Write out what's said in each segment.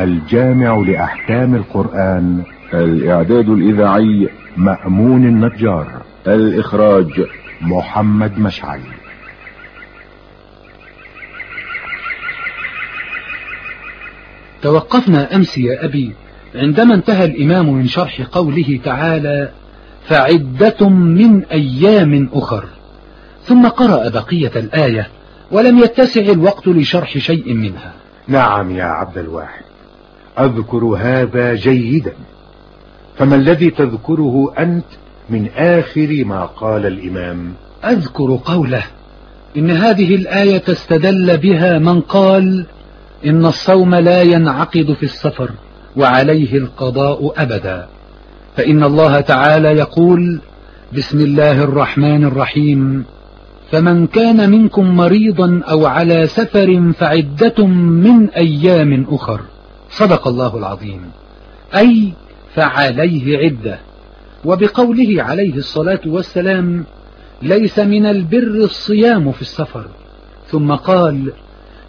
الجامع لأحكام القرآن. الإعداد الإذاعي مأمون النجار. الإخراج محمد مشعل. توقفنا أمس يا أبي. عندما انتهى الإمام من شرح قوله تعالى فعدة من أيام أخر. ثم قرأ بقية الآية ولم يتسع الوقت لشرح شيء منها. نعم يا عبد الواحد. أذكر هذا جيدا. فما الذي تذكره أنت من آخر ما قال الإمام؟ أذكر قوله إن هذه الآية استدل بها من قال إن الصوم لا ينعقد في السفر وعليه القضاء أبدا. فإن الله تعالى يقول بسم الله الرحمن الرحيم فمن كان منكم مريضا أو على سفر فعدة من أيام أخر. صدق الله العظيم. أي فعليه عدة. وبقوله عليه الصلاة والسلام ليس من البر الصيام في السفر. ثم قال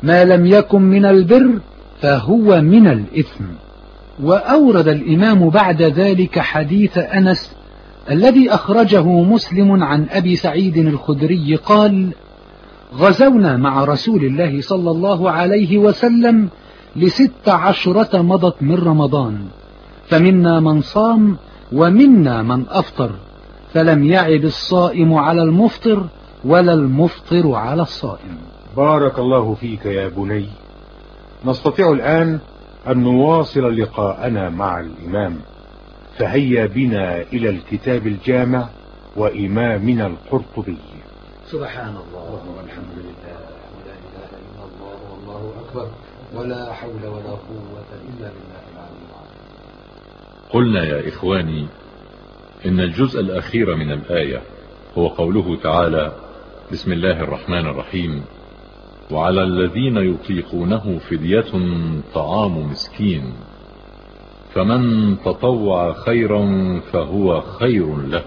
ما لم يكن من البر فهو من الإثم. وأورد الإمام بعد ذلك حديث أنس الذي أخرجه مسلم عن أبي سعيد الخدري قال غزونا مع رسول الله صلى الله عليه وسلم لست عشرة مضت من رمضان. فمنا من صام ومنا من أفطر. فلم يعب الصائم على المفطر ولا المفطر على الصائم. بارك الله فيك يا بني. نستطيع الآن أن نواصل لقاءنا مع الإمام. فهيا بنا إلى الكتاب الجامع وإمامنا القرطبي. سبحان الله والحمد لله. ولا إله إلا الله والله أكبر. ولا حول ولا قوة إلا بالله العلي العظيم. قلنا يا إخواني إن الجزء الأخير من الآية هو قوله تعالى بسم الله الرحمن الرحيم. وعلى الذين يطيقونه فدية طعام مسكين. فمن تطوع خيرا فهو خير له.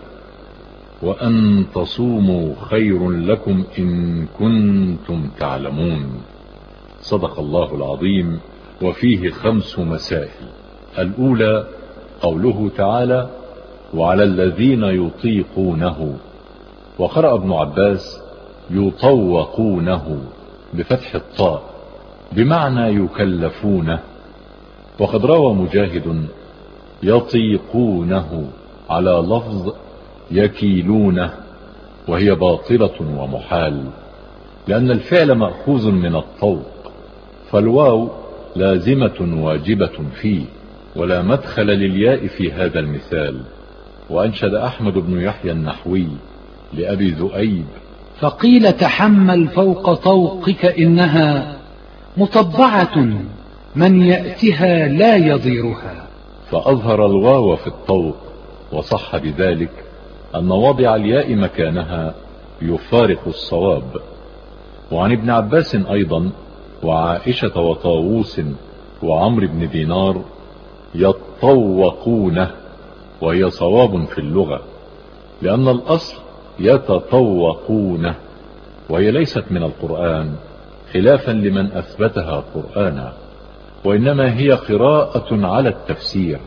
وأن تصوموا خير لكم إن كنتم تعلمون. صدق الله العظيم وفيه خمس مسائل. الأولى قوله تعالى وعلى الذين يطيقونه وقرأ ابن عباس يطوقونه بفتح الطاء بمعنى يكلفونه. وقد روى مجاهد يطيقونه على لفظ يكيلونه وهي باطلة ومحال لأن الفعل مأخوذ من الطوق. فالواو لازمة واجبة فيه ولا مدخل للياء في هذا المثال. وأنشد أحمد بن يحيى النحوي لأبي ذؤيب فقيل تحمل فوق طوقك إنها مطبعة من يأتها لا يضيرها. فأظهر الواو في الطوق وصح بذلك أن وضع الياء مكانها يفارق الصواب. وعن ابن عباس أيضا وعائشة وطاووس وعمر بن دينار يتطوقونه وهي صواب في اللغة لأن الأصل يتطوقونه وهي ليست من القرآن خلافا لمن أثبتها قرآنا وإنما هي قراءة على التفسير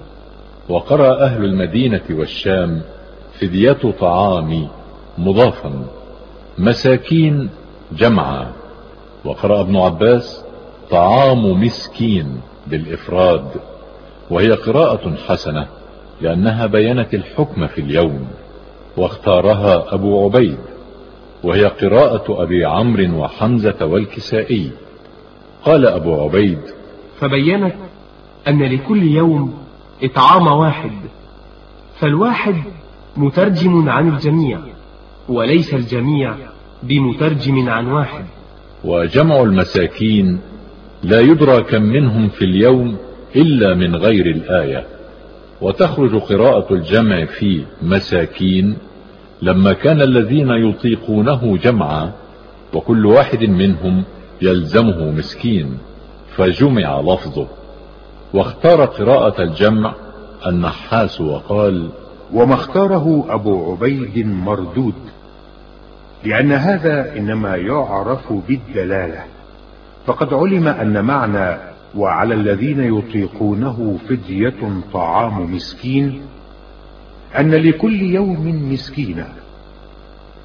وقرأ أهل المدينة والشام فدية طعام مضافا مساكين جمعا. وقرأ ابن عباس طعام مسكين بالإفراد وهي قراءة حسنة لأنها بينت الحكم في اليوم واختارها أبو عبيد وهي قراءة أبي عمرو وحمزة والكسائي. قال أبو عبيد فبينت أن لكل يوم إطعام واحد فالواحد مترجم عن الجميع وليس الجميع بمترجم عن واحد. وجمع المساكين لا يدرى كم منهم في اليوم إلا من غير الآية. وتخرج قراءة الجمع في مساكين لما كان الذين يطيقونه جمعا وكل واحد منهم يلزمه مسكين فجمع لفظه. واختار قراءة الجمع النحاس وقال وما اختاره أبو عبيد مردود. لأن هذا إنما يعرف بالدلالة. فقد علم أن معنى وعلى الذين يطيقونه فدية طعام مسكين أن لكل يوم مسكينا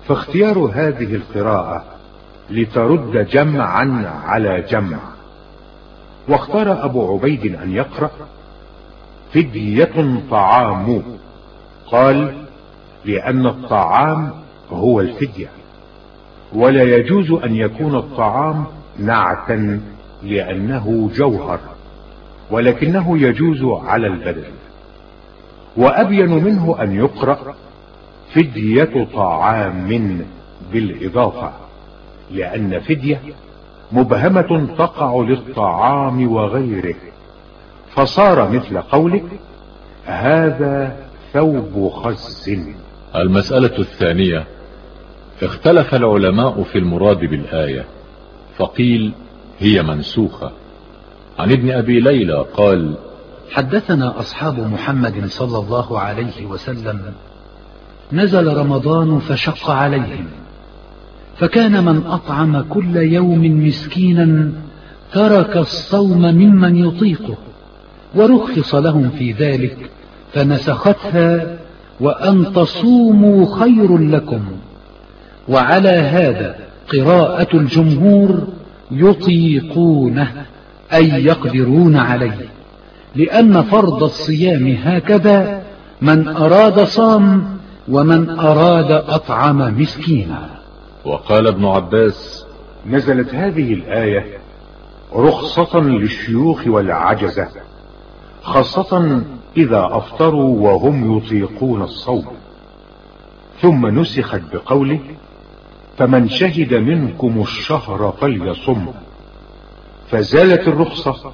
فاختيار هذه القراءة لترد جمعا على جمع. واختار أبو عبيد أن يقرأ فدية طعام. قال لأن الطعام هو الفدية. ولا يجوز أن يكون الطعام نعتا لأنه جوهر ولكنه يجوز على البدن. وأبين منه أن يقرأ فدية طعام بالإضافة لأن فدية مبهمة تقع للطعام وغيره. فصار مثل قولك هذا ثوب خس المسألة الثانية اختلف العلماء في المراد بالآية فقيل هي منسوخة. عن ابن أبي ليلى قال حدثنا أصحاب محمد صلى الله عليه وسلم. نزل رمضان فشق عليهم. فكان من أطعم كل يوم مسكينا ترك الصوم ممن يطيقه ورخص لهم في ذلك فنسختها وأن تصوموا خير لكم. وعلى هذا قراءة الجمهور يطيقونه أي يقدرون عليه لأن فرض الصيام هكذا من أراد صام ومن أراد أطعم مسكينا. وقال ابن عباس نزلت هذه الآية رخصة للشيوخ والعجزة خاصة إذا أفطروا وهم يطيقون الصوم. ثم نسخت بقوله فمن شهد منكم الشهر فليصم فزالت الرخصة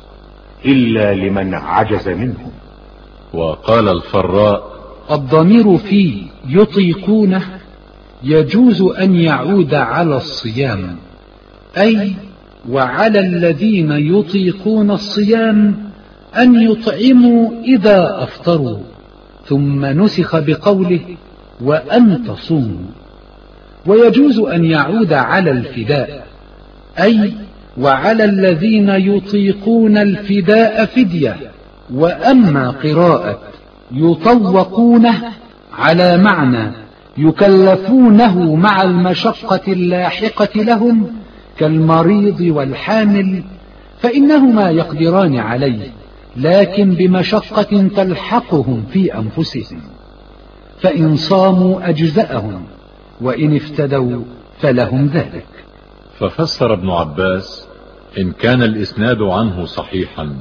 إلا لمن عجز منهم. وقال الفراء الضمير في يطيقونه يجوز أن يعود على الصيام أي وعلى الذين يطيقون الصيام أن يطعموا إذا أفطروا ثم نسخ بقوله وأن تصوموا. ويجوز أن يعود على الفداء. أي وعلى الذين يطيقون الفداء فدية. وأما قراءة يطوقونه على معنى يكلفونه مع المشقة اللاحقة لهم كالمريض والحامل فإنهما يقدران عليه لكن بمشقة تلحقهم في أنفسهم فإن صاموا أجزأهم. وإن افتدوا فلهم ذلك. ففسر ابن عباس إن كان الإسناد عنه صحيحا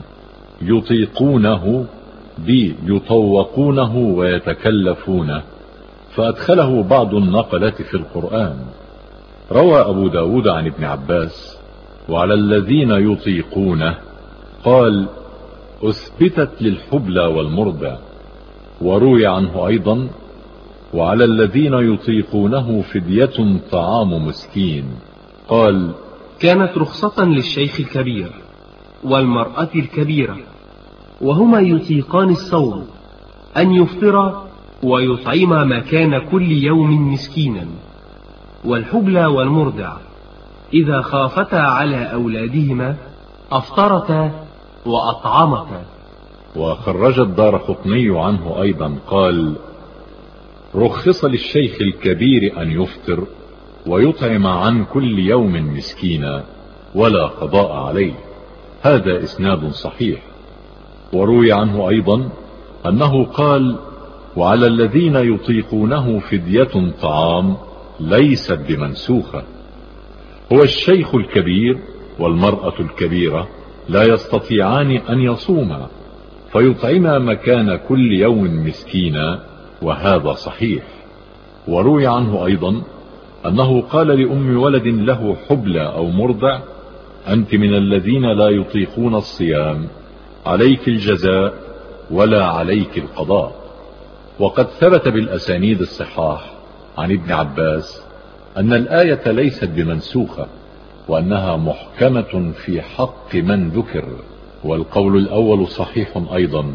يطيقونه بيطوقونه ويتكلفونه فأدخله بعض النقلة في القرآن. روى أبو داود عن ابن عباس وعلى الذين يطيقونه قال أثبتت للحبلى والمرضى وروي عنه أيضا وعلى الذين يطيقونه فدية طعام مسكين. قال كانت رخصة للشيخ الكبير والمرأة الكبيرة وهما يطيقان الصوم أن يفطر ويطعم مكان كل يوم مسكينا. والحبلى والمرضع إذا خافتا على أولادهما أفطرتا وأطعمتا. وخرج الدار قطني عنه أيضا قال رخص للشيخ الكبير أن يفطر ويطعم عن كل يوم مسكينا ولا قضاء عليه. هذا إسناد صحيح. وروي عنه أيضا أنه قال وعلى الذين يطيقونه فدية طعام ليست بمنسوخة. هو الشيخ الكبير والمرأة الكبيرة لا يستطيعان أن يصوما فيطعما مكان كل يوم مسكينا وهذا صحيح. وروي عنه أيضا أنه قال لأم ولد له حبلى أو مرضع أنت من الذين لا يطيقون الصيام عليك الجزاء ولا عليك القضاء. وقد ثبت بالأسانيد الصحاح عن ابن عباس أن الآية ليست بمنسوخة وأنها محكمة في حق من ذكر والقول الأول صحيح أيضا.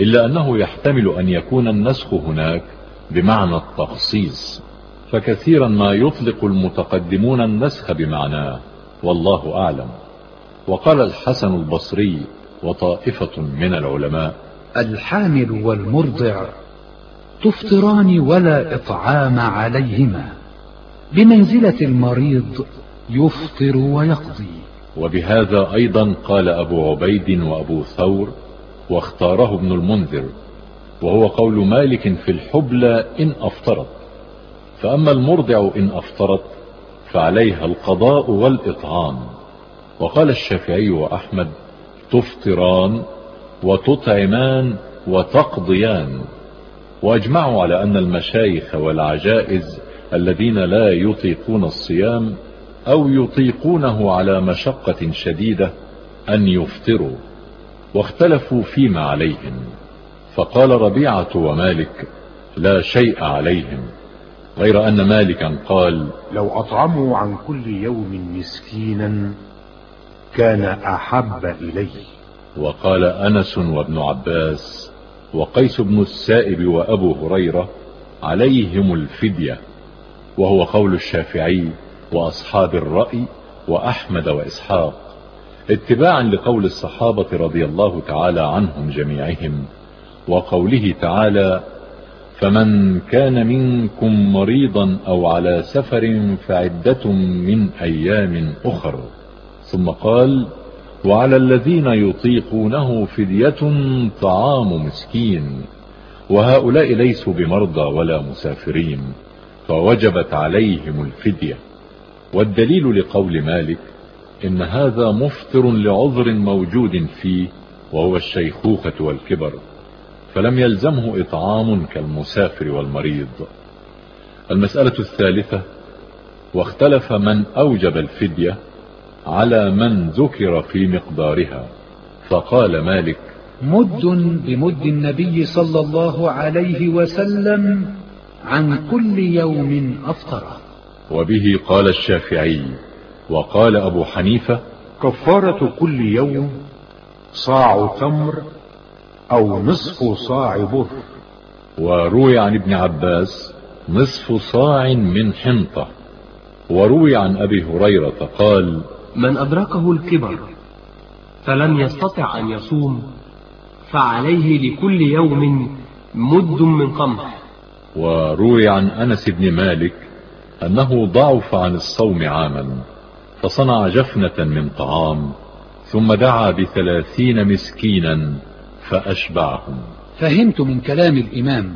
إلا أنه يحتمل أن يكون النسخ هناك بمعنى التخصيص فكثيرا ما يطلق المتقدمون النسخ بمعناه والله أعلم. وقال الحسن البصري وطائفة من العلماء الحامل والمرضع تفطران ولا إطعام عليهما بمنزلة المريض يفطر ويقضي. وبهذا أيضا قال أبو عبيد وأبو ثور واختاره ابن المنذر وهو قول مالك في الحبلى إن أفطرت. فأما المرضع إن أفطرت فعليها القضاء والإطعام. وقال الشافعي وأحمد تفطران وتطعمان وتقضيان. وأجمعوا على أن المشايخ والعجائز الذين لا يطيقون الصيام أو يطيقونه على مشقة شديدة أن يفطروا. واختلفوا فيما عليهم. فقال ربيعة ومالك لا شيء عليهم غير أن مالكا قال لو أطعموا عن كل يوم مسكينا كان أحب الي وقال أنس وابن عباس وقيس بن السائب وأبو هريرة عليهم الفدية وهو قول الشافعي وأصحاب الرأي وأحمد وإسحاق. اتباعا لقول الصحابة رضي الله تعالى عنهم جميعهم وقوله تعالى فمن كان منكم مريضا أو على سفر فعدة من أيام أخر ثم قال وعلى الذين يطيقونه فدية طعام مسكين وهؤلاء ليسوا بمرضى ولا مسافرين فوجبت عليهم الفدية والدليل لقول مالك إن هذا مفطر لعذر موجود فيه وهو الشيخوخة والكبر فلم يلزمه إطعام كالمسافر والمريض. المسألة الثالثة واختلف من أوجب الفدية على من ذكر في مقدارها. فقال مالك مد بمد النبي صلى الله عليه وسلم عن كل يوم أفطره وبه قال الشافعي وقال أبو حنيفة كفارة كل يوم صاع تمر أو نصف صاع بر. وروي عن ابن عباس نصف صاع من حنطة. وروي عن أبي هريرة قال من أدركه الكبر فلم يستطع أن يصوم فعليه لكل يوم مد من قمح. وروي عن أنس بن مالك أنه ضعف عن الصوم عاما. فصنع جفنة من طعام ثم دعا بثلاثين مسكينا فأشبعهم فهمت من كلام الإمام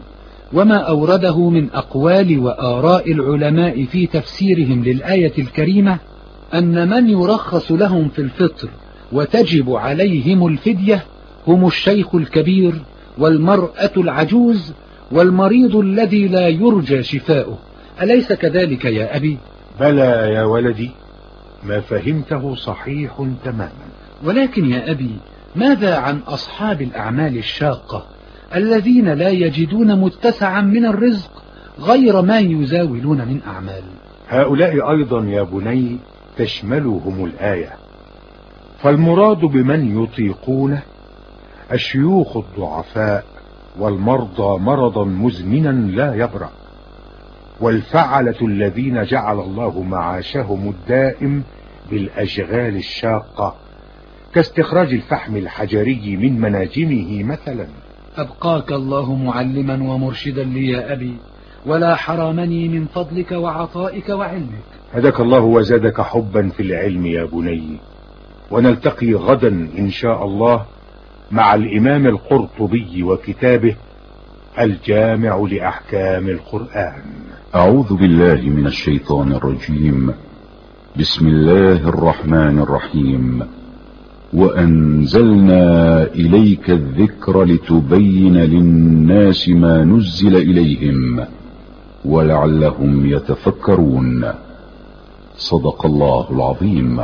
وما أورده من أقوال وآراء العلماء في تفسيرهم للآية الكريمة أن من يرخص لهم في الفطر وتجب عليهم الفدية هم الشيخ الكبير والمرأة العجوز والمريض الذي لا يرجى شفاؤه أليس كذلك يا أبي؟ بلى يا ولدي ما فهمته صحيح تماما ولكن يا أبي ماذا عن أصحاب الأعمال الشاقة الذين لا يجدون متسعا من الرزق غير ما يزاولون من أعمال؟ هؤلاء أيضا يا بني تشملهم الآية. فالمراد بمن يطيقونه الشيوخ الضعفاء والمرضى مرضا مزمنا لا يبرأ. والفعلة الذين جعل الله معاشهم الدائم بالأشغال الشاقة كاستخراج الفحم الحجري من مناجمه مثلا. أبقاك الله معلما ومرشدا لي يا أبي ولا حرمني من فضلك وعطائك وعلمك. هداك الله وزادك حبا في العلم يا بني. ونلتقي غدا إن شاء الله مع الإمام القرطبي وكتابه الجامع لأحكام القرآن. أعوذ بالله من الشيطان الرجيم. بسم الله الرحمن الرحيم. وأنزلنا إليك الذكر لتبين للناس ما نزل إليهم ولعلهم يتفكرون. صدق الله العظيم.